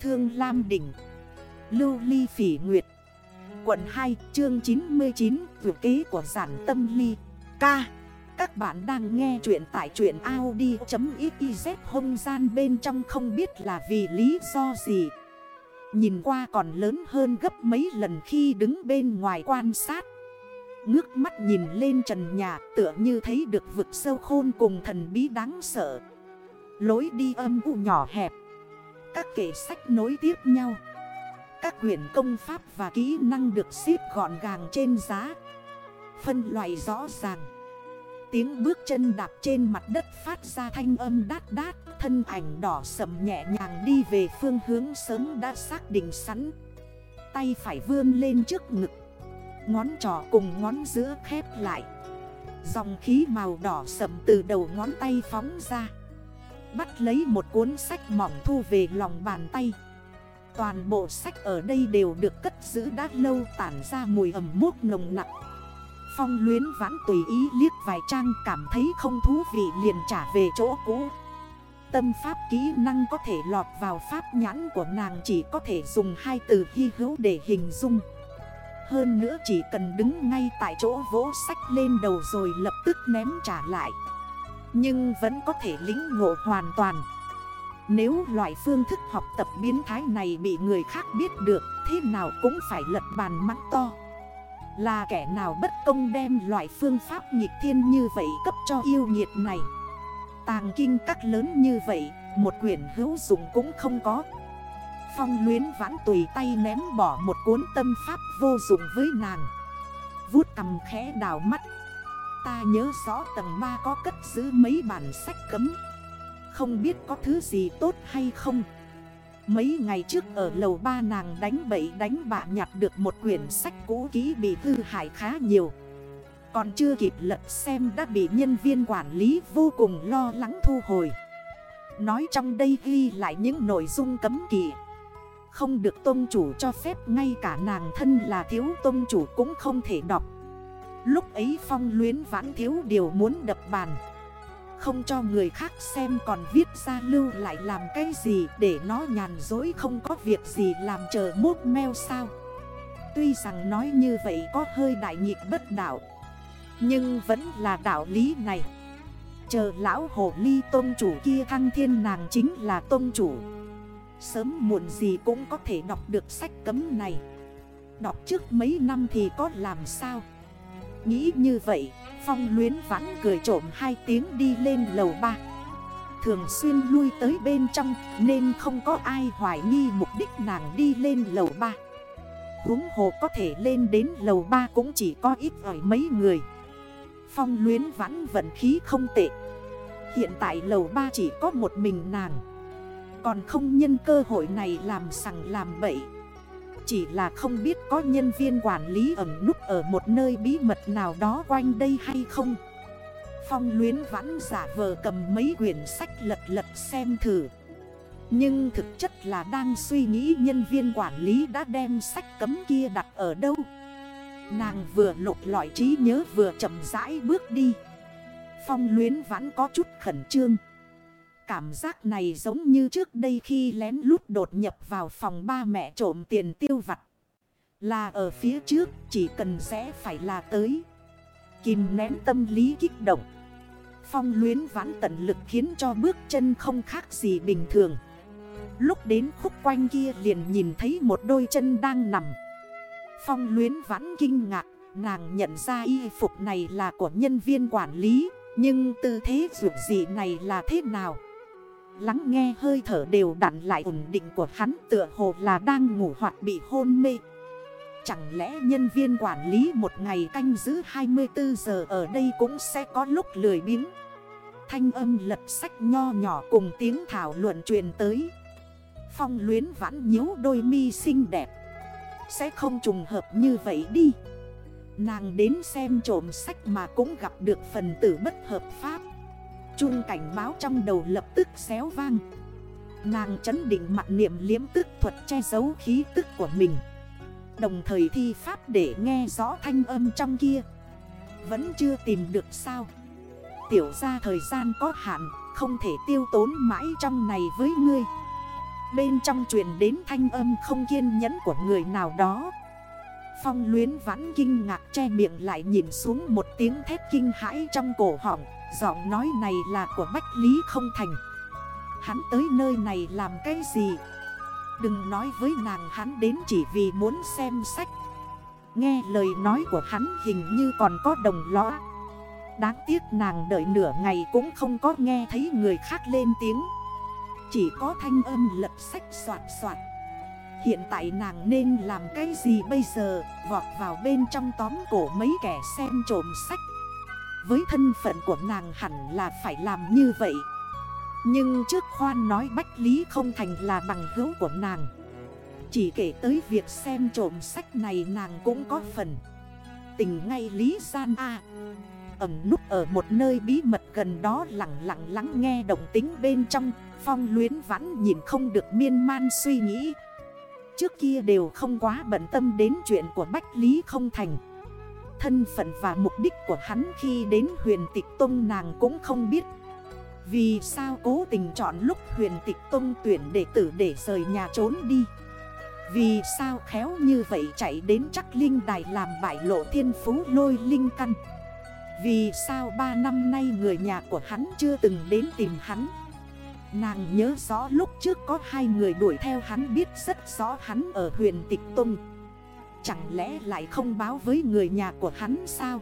Thương Lam Đỉnh. Lưu Ly Phỉ Nguyệt. Quận 2 chương 99 Vừa kế của giản tâm ly. Ca, Các bạn đang nghe chuyện tại chuyện Audi.xyz Không gian bên trong không biết là vì lý do gì. Nhìn qua còn lớn hơn gấp mấy lần khi đứng bên ngoài quan sát. Ngước mắt nhìn lên trần nhà, tựa như thấy được vực sâu khôn cùng thần bí đáng sợ. Lối đi âm u nhỏ hẹp. Các kệ sách nối tiếp nhau. Các quyển công pháp và kỹ năng được xếp gọn gàng trên giá. Phân loại rõ ràng. Tiếng bước chân đạp trên mặt đất phát ra thanh âm đát đát. Thân ảnh đỏ sầm nhẹ nhàng đi về phương hướng sớm đã xác định sẵn. Tay phải vươn lên trước ngực. Ngón trỏ cùng ngón giữa khép lại. Dòng khí màu đỏ sầm từ đầu ngón tay phóng ra. Bắt lấy một cuốn sách mỏng thu về lòng bàn tay. Toàn bộ sách ở đây đều được cất giữ đã lâu tản ra mùi ẩm mốt nồng nặng Phong luyến vãn tùy ý liếc vài trang cảm thấy không thú vị liền trả về chỗ cũ. Tâm pháp kỹ năng có thể lọt vào pháp nhãn của nàng chỉ có thể dùng hai từ hy hữu để hình dung. Hơn nữa chỉ cần đứng ngay tại chỗ vỗ sách lên đầu rồi lập tức ném trả lại. Nhưng vẫn có thể lính ngộ hoàn toàn. Nếu loại phương thức học tập biến thái này bị người khác biết được, Thế nào cũng phải lật bàn mắt to. Là kẻ nào bất công đem loại phương pháp nghịch thiên như vậy cấp cho yêu nghiệt này? Tàng kinh các lớn như vậy, Một quyển hữu dụng cũng không có. Phong luyến vãn tùy tay ném bỏ một cuốn tâm pháp vô dụng với nàng. Vút cầm khẽ đào mắt Ta nhớ rõ tầng 3 có cất giữ mấy bản sách cấm. Không biết có thứ gì tốt hay không. Mấy ngày trước ở lầu ba nàng đánh bậy đánh bạ nhặt được một quyển sách cũ ký bị hư hại khá nhiều. Còn chưa kịp lật xem đã bị nhân viên quản lý vô cùng lo lắng thu hồi. Nói trong đây ghi lại những nội dung cấm kỵ. Không được tôn chủ cho phép, ngay cả nàng thân là thiếu tôn chủ cũng không thể đọc. Lúc ấy phong luyến vãn thiếu điều muốn đập bàn. Không cho người khác xem còn viết ra lưu lại làm cái gì Để nó nhàn dối không có việc gì làm chờ mốt meo sao. Tuy rằng nói như vậy có hơi đại nhịp bất đảo Nhưng vẫn là đạo lý này. Chờ lão hồ ly tôn chủ kia thăng thiên nàng chính là tôn chủ. Sớm muộn gì cũng có thể đọc được sách cấm này. Đọc trước mấy năm thì có làm sao? Nghĩ như vậy, Phong luyến vãn cười trộm hai tiếng đi lên lầu ba. Thường xuyên lui tới bên trong, Nên không có ai hoài nghi mục đích nàng đi lên lầu ba. Húng hồ có thể lên đến lầu ba cũng chỉ có ít ỏi mấy người. Phong luyến vãn vận khí không tệ. Hiện tại lầu ba chỉ có một mình nàng. Còn không nhân cơ hội này làm sằng làm bậy chỉ là không biết có nhân viên quản lý ẩn núp ở một nơi bí mật nào đó quanh đây hay không. Phong luyến vãn giả vờ cầm mấy quyển sách lật lật xem thử. Nhưng thực chất là đang suy nghĩ nhân viên quản lý đã đem sách cấm kia đặt ở đâu. Nàng vừa lột lõi trí nhớ vừa chậm rãi bước đi. Phong luyến vãn có chút khẩn trương. Cảm giác này giống như trước đây khi lén lút đột nhập vào phòng ba mẹ trộm tiền tiêu vặt. Là ở phía trước chỉ cần sẽ phải là tới. Kìm nén tâm lý kích động. Phong luyến vãn tận lực khiến cho bước chân không khác gì bình thường. Lúc đến khúc quanh kia liền nhìn thấy một đôi chân đang nằm. Phong luyến vãn kinh ngạc, nàng nhận ra y phục này là của nhân viên quản lý. Nhưng tư thế dù gì này là thế nào? Lắng nghe hơi thở đều đặn lại ổn định của hắn tựa hồ là đang ngủ hoặc bị hôn mê. Chẳng lẽ nhân viên quản lý một ngày canh giữ 24 giờ ở đây cũng sẽ có lúc lười biếng? Thanh âm lật sách nho nhỏ cùng tiếng thảo luận truyền tới. Phong luyến vãn nhíu đôi mi xinh đẹp. Sẽ không trùng hợp như vậy đi. Nàng đến xem trộm sách mà cũng gặp được phần tử bất hợp pháp chung cảnh báo trong đầu lập tức xéo vang. Nàng chấn định mặt niệm liếm tức thuật che giấu khí tức của mình. Đồng thời thi pháp để nghe rõ thanh âm trong kia. Vẫn chưa tìm được sao. Tiểu ra thời gian có hạn, Không thể tiêu tốn mãi trong này với ngươi. Bên trong truyền đến thanh âm không kiên nhẫn của người nào đó. Phong luyến vãn kinh ngạc che miệng lại nhìn xuống một tiếng thét kinh hãi trong cổ họng. Giọng nói này là của Bách Lý không thành. Hắn tới nơi này làm cái gì? Đừng nói với nàng hắn đến chỉ vì muốn xem sách. Nghe lời nói của hắn hình như còn có đồng lõa Đáng tiếc nàng đợi nửa ngày cũng không có nghe thấy người khác lên tiếng. Chỉ có thanh âm lật sách soạt soạt. Hiện tại nàng nên làm cái gì bây giờ? Vọt vào bên trong tóm cổ mấy kẻ xem trộm sách. Với thân phận của nàng hẳn là phải làm như vậy. Nhưng trước khoan nói Bách Lý không thành là bằng hữu của nàng. Chỉ kể tới việc xem trộm sách này nàng cũng có phần. Tình ngay Lý Gian A. Ẩm núp ở một nơi bí mật gần đó lặng lặng lắng nghe động tính bên trong, Phong luyến vãn nhìn không được miên man suy nghĩ. Trước kia đều không quá bận tâm đến chuyện của Bách Lý không thành. Thân phận và mục đích của hắn khi đến huyền tịch tông nàng cũng không biết. Vì sao cố tình chọn lúc huyền tịch tông tuyển đệ tử để rời nhà trốn đi? Vì sao khéo như vậy chạy đến chắc linh đài làm bại lộ thiên phú lôi linh căn? Vì sao 3 năm nay người nhà của hắn chưa từng đến tìm hắn? Nàng nhớ rõ lúc trước có hai người đuổi theo hắn biết rất rõ hắn ở huyền tịch tung Chẳng lẽ lại không báo với người nhà của hắn sao?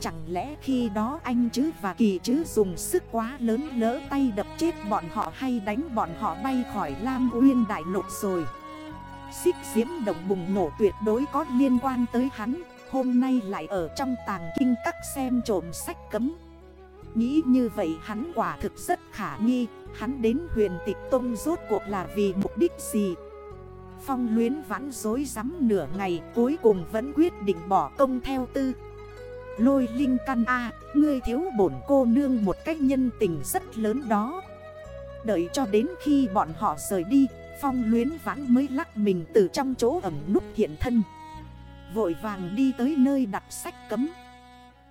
Chẳng lẽ khi đó anh chứ và kỳ chứ dùng sức quá lớn lỡ tay đập chết bọn họ hay đánh bọn họ bay khỏi Lam Uyên Đại Lục rồi? Xích diễm động bùng nổ tuyệt đối có liên quan tới hắn, Hôm nay lại ở trong tàng kinh các xem trộm sách cấm. Nghĩ như vậy hắn quả thực rất khả nghi, Hắn đến huyền tịch tông rốt cuộc là vì mục đích gì? Phong luyến vãn dối rắm nửa ngày, Cuối cùng vẫn quyết định bỏ công theo tư. Lôi linh căn A, Ngươi thiếu bổn cô nương một cách nhân tình rất lớn đó. Đợi cho đến khi bọn họ rời đi, Phong luyến vãn mới lắc mình từ trong chỗ ẩm nút hiện thân. Vội vàng đi tới nơi đặt sách cấm.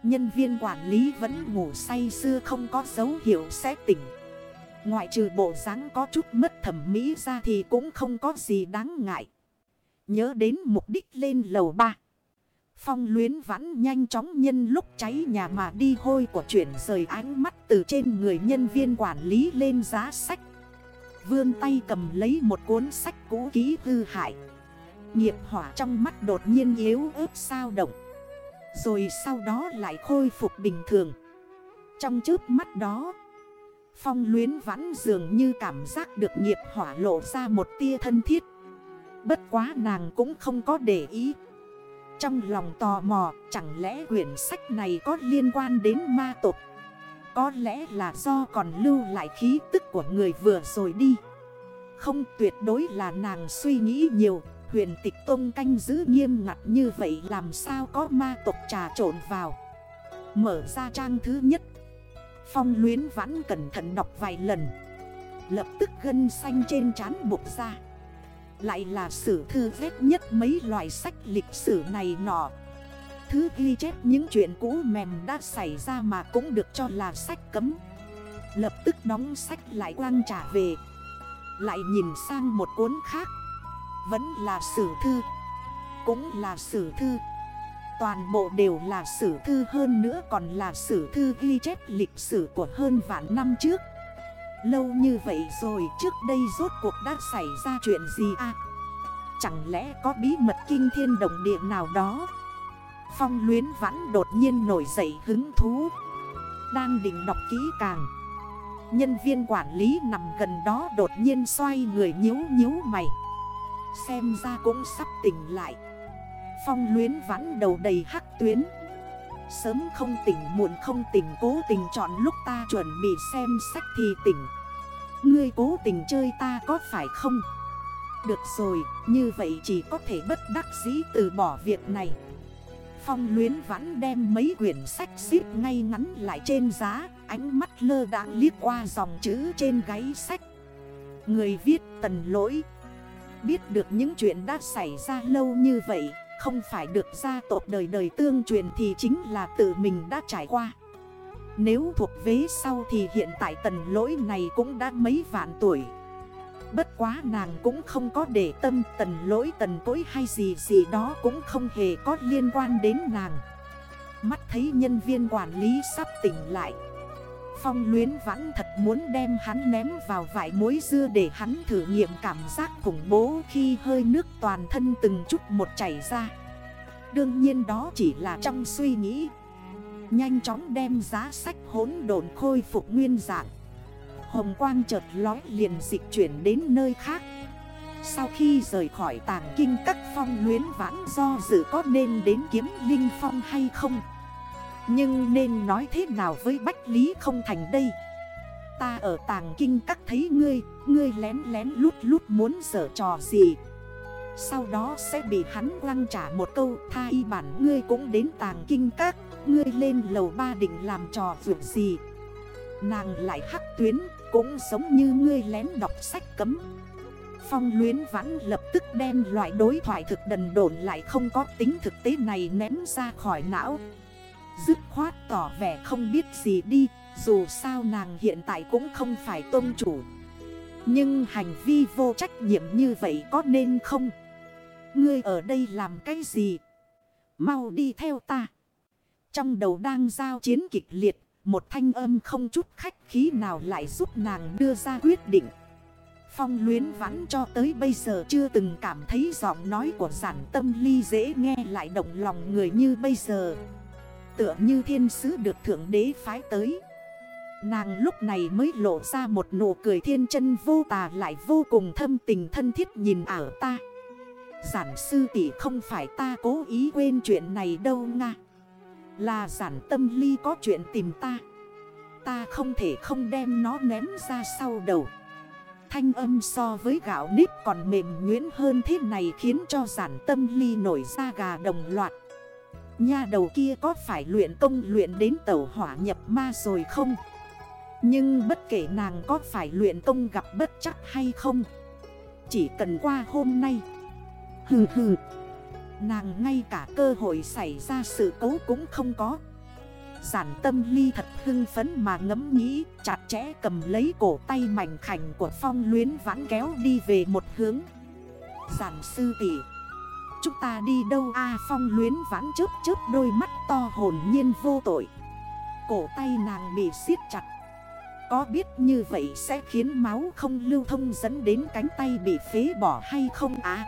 Nhân viên quản lý vẫn ngủ say, xưa không có dấu hiệu sẽ tỉnh. Ngoại trừ bộ dáng có chút mất thẩm mỹ ra thì cũng không có gì đáng ngại. Nhớ đến mục đích lên lầu 3. Phong luyến vãn nhanh chóng nhân lúc cháy nhà mà đi hôi của chuyển rời ánh mắt từ trên người nhân viên quản lý lên giá sách. Vươn tay cầm lấy một cuốn sách cũ ký hư hại. Nghiệp hỏa trong mắt đột nhiên yếu ớt sao động. Rồi sau đó lại khôi phục bình thường. Trong trước mắt đó. Phong luyến vãn dường như cảm giác được nghiệp hỏa lộ ra một tia thân thiết. Bất quá nàng cũng không có để ý. Trong lòng tò mò, chẳng lẽ quyển sách này có liên quan đến ma tục Có lẽ là do còn lưu lại khí tức của người vừa rồi đi. Không tuyệt đối là nàng suy nghĩ nhiều, Huyền tịch tôn canh giữ nghiêm ngặt như vậy làm sao có ma tộc trà trộn vào? Mở ra trang thứ nhất Phong luyến vãn cẩn thận đọc vài lần. Lập tức gân xanh trên trán buộc ra. Lại là sử thư ghét nhất mấy loại sách lịch sử này nọ. Thứ ghi chép những chuyện cũ mềm đã xảy ra mà cũng được cho là sách cấm. Lập tức đóng sách lại quang trả về. Lại nhìn sang một cuốn khác. Vẫn là sử thư. Cũng là sử thư. Toàn bộ đều là sử thư hơn nữa còn là sử thư ghi chép lịch sử của hơn vạn năm trước. Lâu như vậy rồi, trước đây rốt cuộc đã xảy ra chuyện gì à? Chẳng lẽ có bí mật kinh thiên động địa nào đó? Phong luyến vãn đột nhiên nổi dậy hứng thú. Đang định đọc kỹ càng. Nhân viên quản lý nằm gần đó đột nhiên xoay người nhíu nhíu mày. Xem ra cũng sắp tỉnh lại. Phong luyến vãn đầu đầy hắc tuyến. Sớm không tỉnh muộn không tỉnh cố tình chọn lúc ta chuẩn bị xem sách thì tỉnh. Ngươi cố tình chơi ta có phải không? Được rồi, như vậy chỉ có thể bất đắc dĩ từ bỏ việc này. Phong luyến vãn đem mấy quyển sách xếp ngay ngắn lại trên giá Ánh mắt lơ đãng liếc qua dòng chữ trên gáy sách. Người viết tần lỗi. Biết được những chuyện đã xảy ra lâu như vậy không phải được gia tộc đời đời tương truyền thì chính là tự mình đã trải qua. Nếu thuộc vế sau thì hiện tại tần lỗi này cũng đã mấy vạn tuổi. Bất quá nàng cũng không có để tâm, tần lỗi, tần cối hay gì gì đó cũng không hề có liên quan đến nàng. Mắt thấy nhân viên quản lý sắp tỉnh lại Phong luyến vãn thật muốn đem hắn ném vào vải muối dưa để hắn thử nghiệm cảm giác khủng bố khi hơi nước toàn thân từng chút một chảy ra. Đương nhiên đó chỉ là trong suy nghĩ. Nhanh chóng đem giá sách hốn đồn khôi phục nguyên dạng. Hồng quang chợt lói liền dịch chuyển đến nơi khác. Sau khi rời khỏi tàng kinh, các phong luyến vãn do dự có nên đến kiếm linh phong hay không? Nhưng nên nói thế nào với Bách Lý không thành đây? Ta ở tàng kinh các thấy ngươi Ngươi lén lén lút lút muốn dở trò gì? Sau đó sẽ bị hắn lăng trả một câu, Tha y bản ngươi cũng đến tàng kinh các, Ngươi lên lầu ba định làm trò vượt gì? Nàng lại hắc tuyến, Cũng giống như ngươi lén đọc sách cấm. Phong luyến vãn lập tức đem loại đối thoại thực đần đồn lại không có tính thực tế này ném ra khỏi não. Dứt khoát tỏ vẻ không biết gì đi, Dù sao nàng hiện tại cũng không phải tôn chủ Nhưng hành vi vô trách nhiệm như vậy có nên không? Ngươi ở đây làm cái gì? Mau đi theo ta Trong đầu đang giao chiến kịch liệt, Một thanh âm không chút khách khí nào lại giúp nàng đưa ra quyết định Phong luyến vãn cho tới bây giờ chưa từng cảm thấy giọng nói của giản tâm ly dễ nghe lại động lòng người như bây giờ tựa như thiên sứ được thượng đế phái tới. Nàng lúc này mới lộ ra một nụ cười thiên chân vô tà lại vô cùng thâm tình thân thiết nhìn ở ta. Giản sư tỷ không phải ta cố ý quên chuyện này đâu nga. Là giản tâm ly có chuyện tìm ta. Ta không thể không đem nó ném ra sau đầu. Thanh âm so với gạo nếp còn mềm nhuyễn hơn thế này khiến cho giản tâm ly nổi ra gà đồng loạt. Nha đầu kia có phải luyện công luyện đến tẩu hỏa nhập ma rồi không? Nhưng bất kể nàng có phải luyện công gặp bất chắc hay không, Chỉ cần qua hôm nay. Hừ hừ. Nàng ngay cả cơ hội xảy ra sự cố cũng không có. Giản tâm ly thật hưng phấn mà ngấm nghĩ, Chặt chẽ cầm lấy cổ tay mảnh khảnh của phong luyến vãn kéo đi về một hướng. Giản sư tỷ Chúng ta đi đâu? A, phong luyến vãn chớp chớp đôi mắt to hồn nhiên vô tội. Cổ tay nàng bị siết chặt. Có biết như vậy sẽ khiến máu không lưu thông dẫn đến cánh tay bị phế bỏ hay không á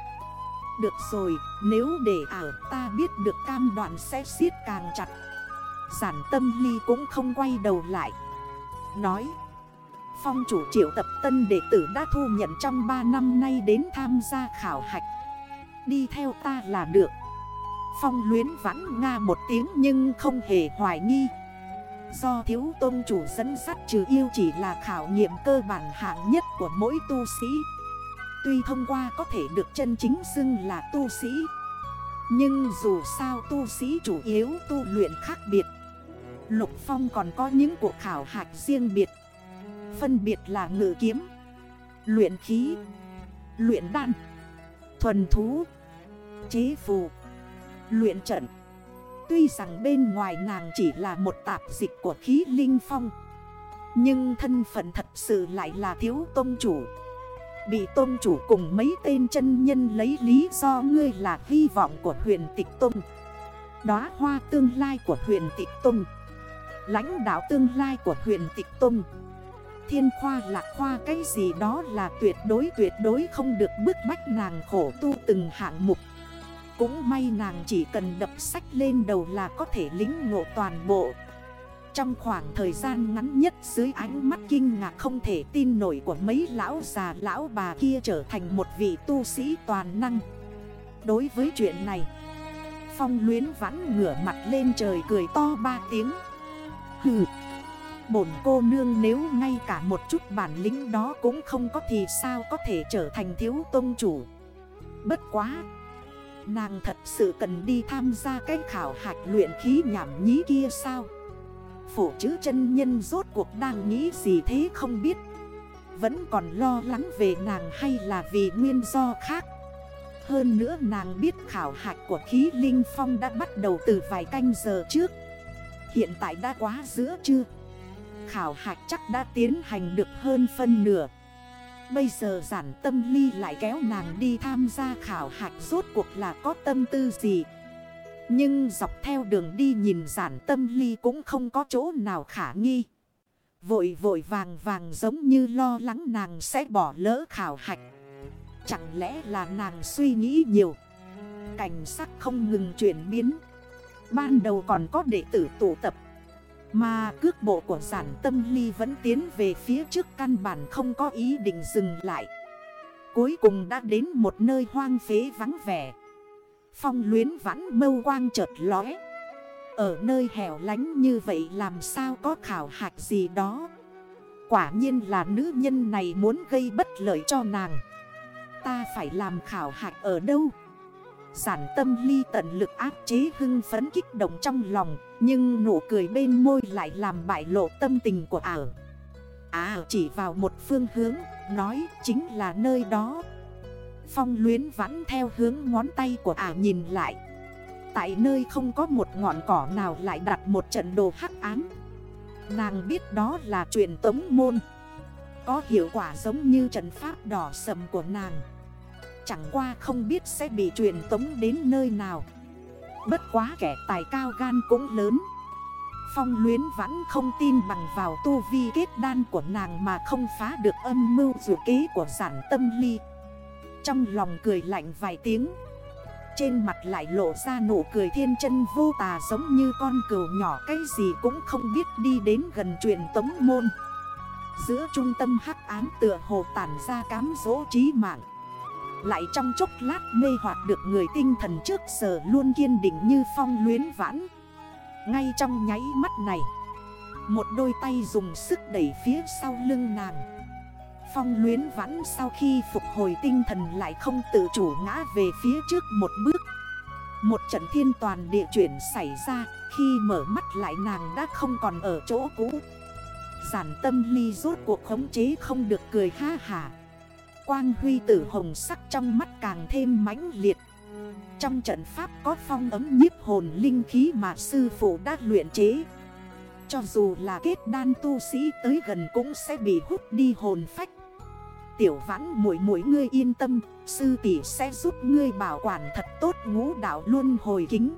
Được rồi, nếu để ở ta biết được cam đoạn sẽ siết càng chặt. Giản tâm ly cũng không quay đầu lại. Nói, Phong chủ triệu tập tân đệ tử đã thu nhận trong 3 năm nay đến tham gia khảo hạch. Đi theo ta là được. Phong luyến vãn nga một tiếng nhưng không hề hoài nghi. Do thiếu tôn chủ dẫn sắt trừ yêu chỉ là khảo nghiệm cơ bản hạng nhất của mỗi tu sĩ. Tuy thông qua có thể được chân chính xưng là tu sĩ, Nhưng dù sao tu sĩ chủ yếu tu luyện khác biệt. Lục Phong còn có những cuộc khảo hạch riêng biệt. Phân biệt là ngự kiếm, Luyện khí, Luyện đan. Thuần thú, Chế phù, Luyện trận. Tuy rằng bên ngoài nàng chỉ là một tạp dịch của khí linh phong, Nhưng thân phận thật sự lại là thiếu tôn chủ. Bị tôn chủ cùng mấy tên chân nhân lấy lý do ngươi là hy vọng của huyền tịch tôn Đóa hoa tương lai của huyền tịch tôn Lãnh đạo tương lai của huyền tịch tôn thiên khoa lạc khoa cái gì đó là tuyệt đối tuyệt đối không được bức bách nàng khổ tu từng hạng mục. Cũng may nàng chỉ cần đập sách lên đầu là có thể lính ngộ toàn bộ. Trong khoảng thời gian ngắn nhất dưới ánh mắt kinh ngạc không thể tin nổi của mấy lão già, lão bà kia trở thành một vị tu sĩ toàn năng. Đối với chuyện này, Phong luyến vãn ngửa mặt lên trời cười to ba tiếng. Hừ Bổn cô nương nếu ngay cả một chút bản lĩnh đó cũng không có thì sao có thể trở thành thiếu tôn chủ. Bất quá, Nàng thật sự cần đi tham gia cái khảo hạch luyện khí nhảm nhí kia sao? Phổ chữ chân nhân rốt cuộc đang nghĩ gì thế không biết. Vẫn còn lo lắng về nàng hay là vì nguyên do khác. Hơn nữa nàng biết khảo hạch của khí linh phong đã bắt đầu từ vài canh giờ trước. Hiện tại đã quá giữa chưa khảo hạch chắc đã tiến hành được hơn phân nửa. Bây giờ giản tâm ly lại kéo nàng đi tham gia khảo hạch rốt cuộc là có tâm tư gì. Nhưng dọc theo đường đi nhìn giản tâm ly cũng không có chỗ nào khả nghi. Vội vội vàng vàng giống như lo lắng nàng sẽ bỏ lỡ khảo hạch. Chẳng lẽ là nàng suy nghĩ nhiều? Cảnh sắc không ngừng chuyển biến. Ban đầu còn có đệ tử tụ tập. Mà cước bộ của giản tâm ly vẫn tiến về phía trước căn bản không có ý định dừng lại. Cuối cùng đã đến một nơi hoang phế vắng vẻ. Phong luyến vãn mâu quang chợt lóe. Ở nơi hẻo lánh như vậy làm sao có khảo hạch gì đó? Quả nhiên là nữ nhân này muốn gây bất lợi cho nàng. Ta phải làm khảo hạch ở đâu? Giản tâm ly tận lực áp chế hưng phấn kích động trong lòng. Nhưng nụ cười bên môi lại làm bại lộ tâm tình của ả. À chỉ vào một phương hướng, Nói chính là nơi đó. Phong luyến vẫn theo hướng ngón tay của ả nhìn lại. Tại nơi không có một ngọn cỏ nào lại đặt một trận đồ hắc ám. Nàng biết đó là chuyện tống môn. Có hiệu quả giống như trận pháp đỏ sầm của nàng. Chẳng qua không biết sẽ bị truyền tống đến nơi nào. Bất quá kẻ tài cao gan cũng lớn. Phong luyến vẫn không tin bằng vào tu vi kết đan của nàng mà không phá được âm mưu dù kế của giản tâm ly. Trong lòng cười lạnh vài tiếng. Trên mặt lại lộ ra nụ cười thiên chân vô tà giống như con cừu nhỏ cái gì cũng không biết đi đến gần truyền tống môn. Giữa trung tâm hắc ám tựa hồ tản ra cám dỗ trí mạng lại trong chốc lát mê hoặc được người tinh thần trước giờ luôn kiên định như phong luyến vãn. Ngay trong nháy mắt này, Một đôi tay dùng sức đẩy phía sau lưng nàng. Phong luyến vãn sau khi phục hồi tinh thần lại không tự chủ ngã về phía trước một bước. Một trận thiên toàn địa chuyển xảy ra, Khi mở mắt lại nàng đã không còn ở chỗ cũ. Giản tâm ly rốt cuộc khống chế không được cười ha hả Quang huy tử hồng sắc trong mắt càng thêm mãnh liệt. Trong trận pháp có phong ấm nhiếp hồn linh khí mà sư phụ đã luyện chế. Cho dù là kết đan tu sĩ tới gần cũng sẽ bị hút đi hồn phách. Tiểu vãn mỗi mỗi ngươi yên tâm, Sư tỷ sẽ giúp ngươi bảo quản thật tốt ngũ đạo luôn hồi kính.